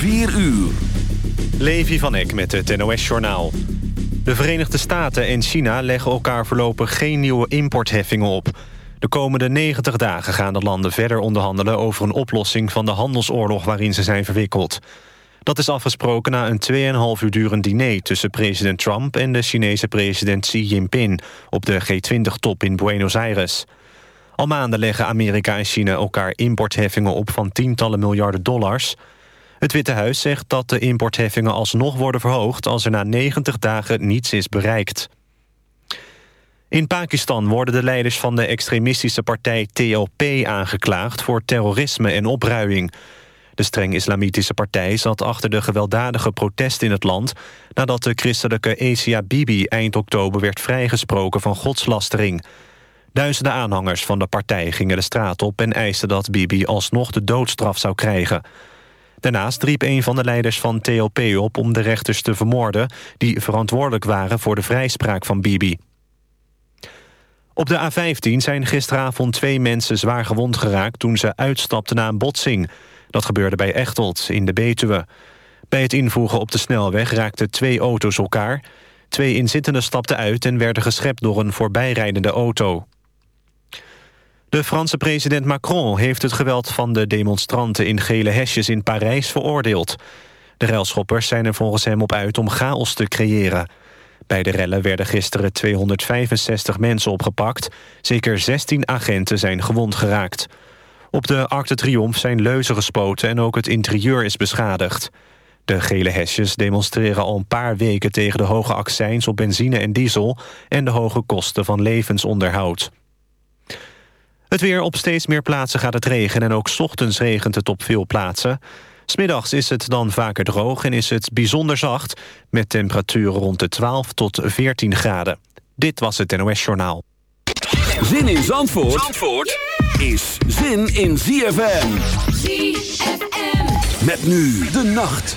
4 uur. Levi van Eck met het NOS-journaal. De Verenigde Staten en China leggen elkaar voorlopig geen nieuwe importheffingen op. De komende 90 dagen gaan de landen verder onderhandelen... over een oplossing van de handelsoorlog waarin ze zijn verwikkeld. Dat is afgesproken na een 2,5 uur durend diner... tussen president Trump en de Chinese president Xi Jinping... op de G20-top in Buenos Aires. Al maanden leggen Amerika en China elkaar importheffingen op... van tientallen miljarden dollars... Het Witte Huis zegt dat de importheffingen alsnog worden verhoogd... als er na 90 dagen niets is bereikt. In Pakistan worden de leiders van de extremistische partij TLP aangeklaagd... voor terrorisme en opruiing. De streng islamitische partij zat achter de gewelddadige protesten in het land... nadat de christelijke Asia Bibi eind oktober werd vrijgesproken van godslastering. Duizenden aanhangers van de partij gingen de straat op... en eisten dat Bibi alsnog de doodstraf zou krijgen... Daarnaast riep een van de leiders van TLP op om de rechters te vermoorden... die verantwoordelijk waren voor de vrijspraak van Bibi. Op de A15 zijn gisteravond twee mensen zwaar gewond geraakt... toen ze uitstapten na een botsing. Dat gebeurde bij Echteld in de Betuwe. Bij het invoegen op de snelweg raakten twee auto's elkaar. Twee inzittenden stapten uit en werden geschept door een voorbijrijdende auto. De Franse president Macron heeft het geweld van de demonstranten... in gele hesjes in Parijs veroordeeld. De ruilschoppers zijn er volgens hem op uit om chaos te creëren. Bij de rellen werden gisteren 265 mensen opgepakt. Zeker 16 agenten zijn gewond geraakt. Op de Arc de Triomphe zijn leuzen gespoten... en ook het interieur is beschadigd. De gele hesjes demonstreren al een paar weken... tegen de hoge accijns op benzine en diesel... en de hoge kosten van levensonderhoud. Het weer op steeds meer plaatsen gaat het regenen... en ook ochtends regent het op veel plaatsen. Smiddags is het dan vaker droog en is het bijzonder zacht... met temperaturen rond de 12 tot 14 graden. Dit was het NOS Journaal. Zin in Zandvoort, Zandvoort is zin in ZFM. ZFM. Met nu de nacht.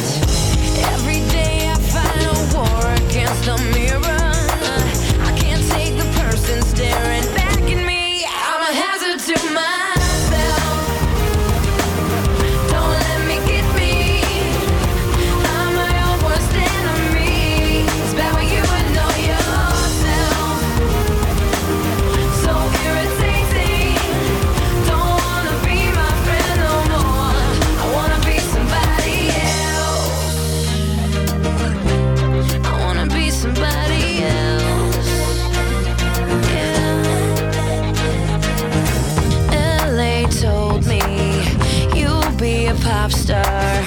pop star.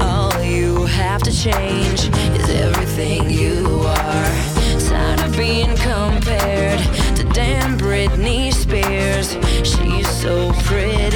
All you have to change is everything you are. Tired of being compared to damn Britney Spears. She's so pretty.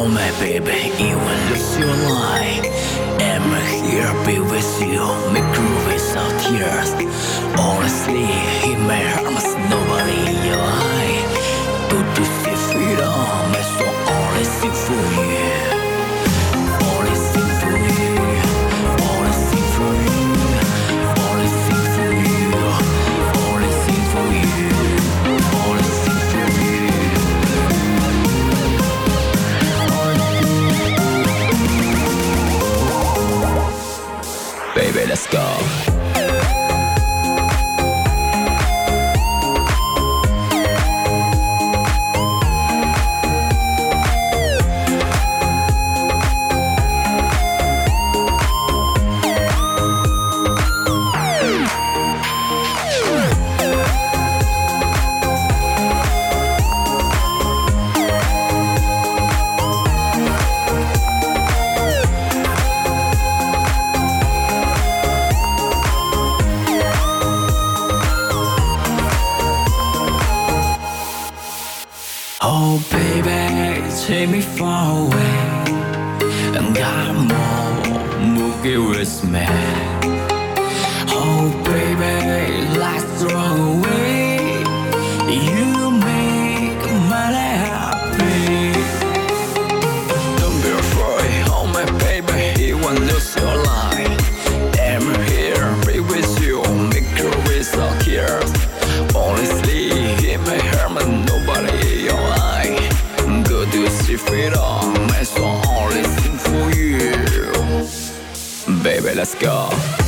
Oh my baby, even lose your lie. Am here be with you? Me groove without tears. Honestly, he may harm nobody you are. let's go.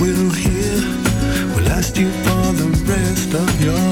will hear. Will last you for the rest of your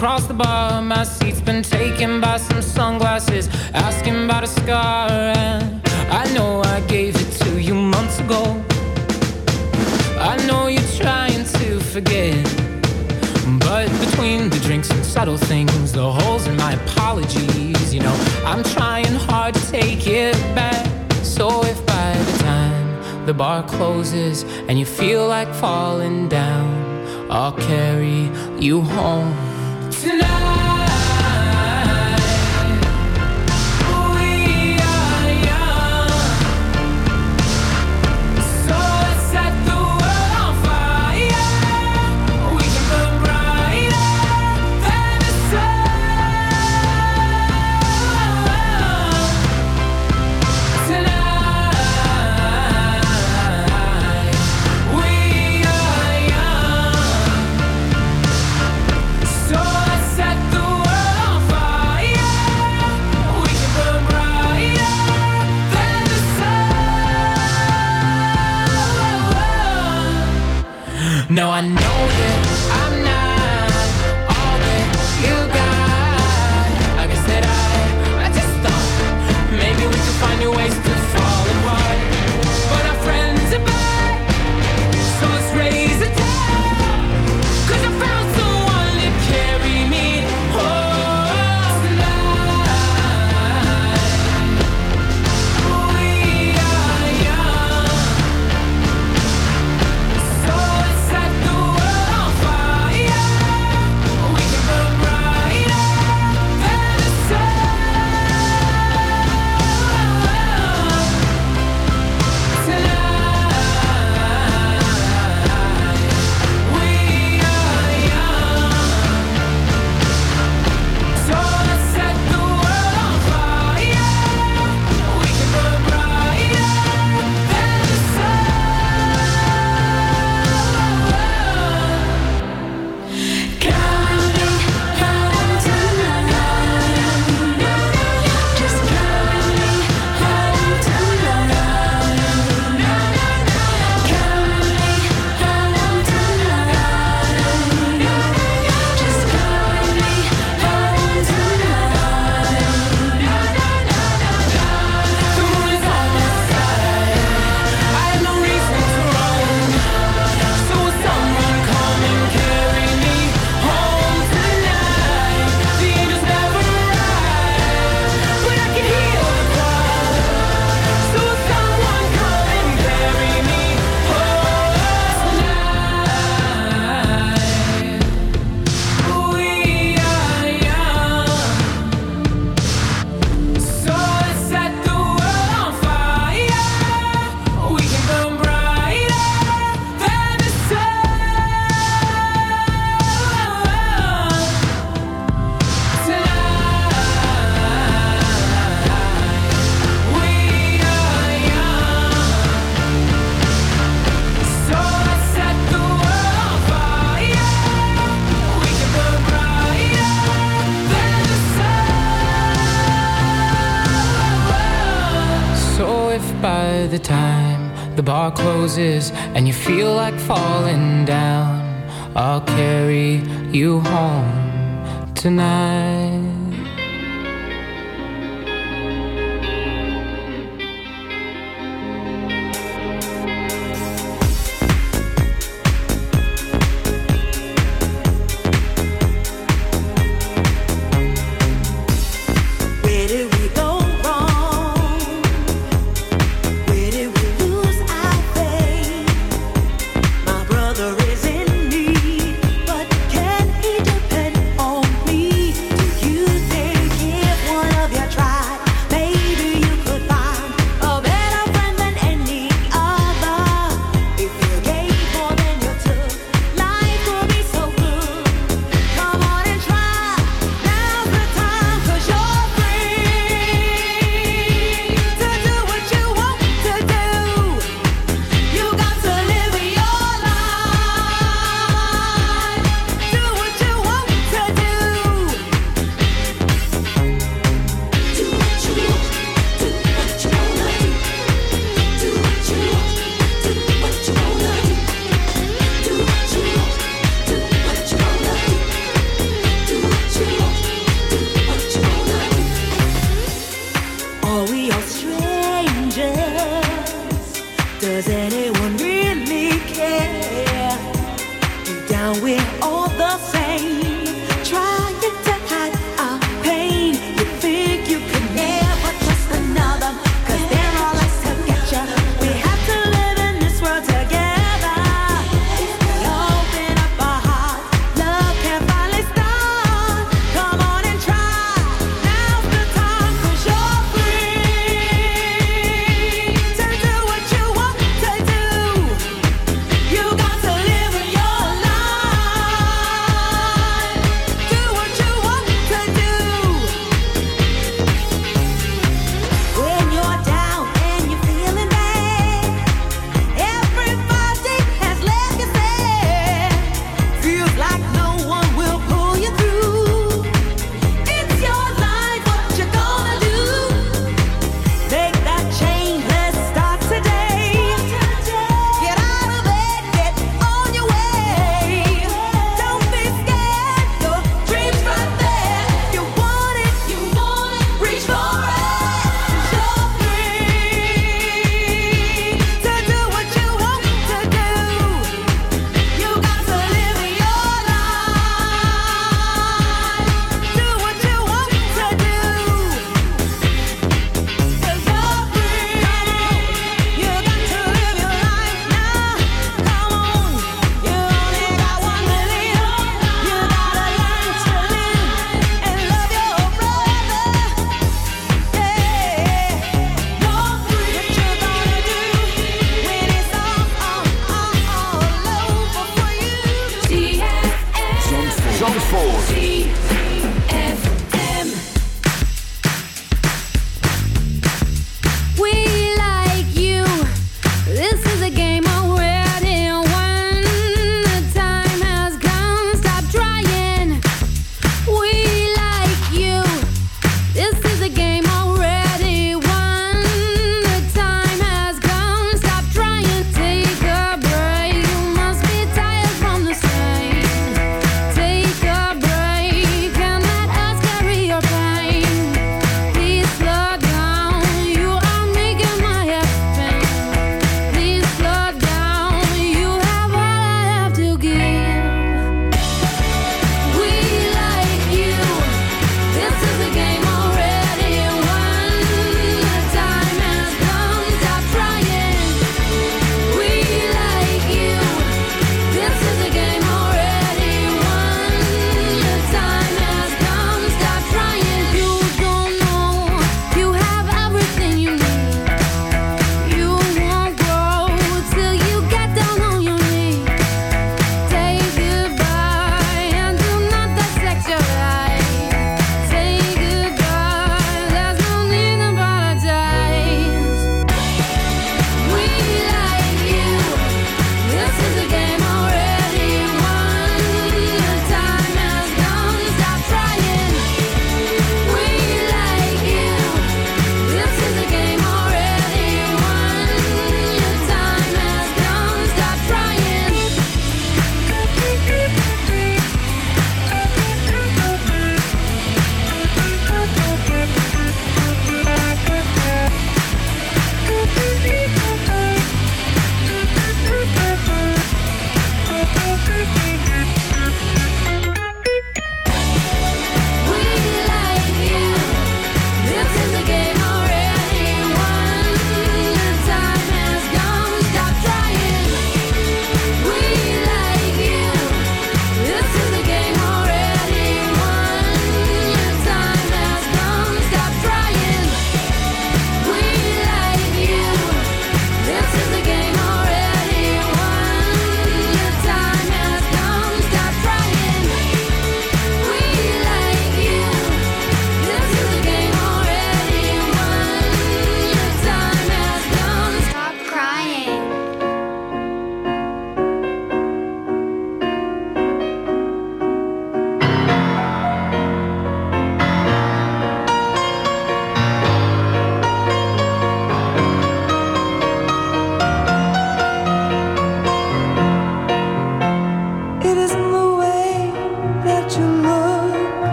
across the bar,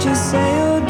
Just say oh.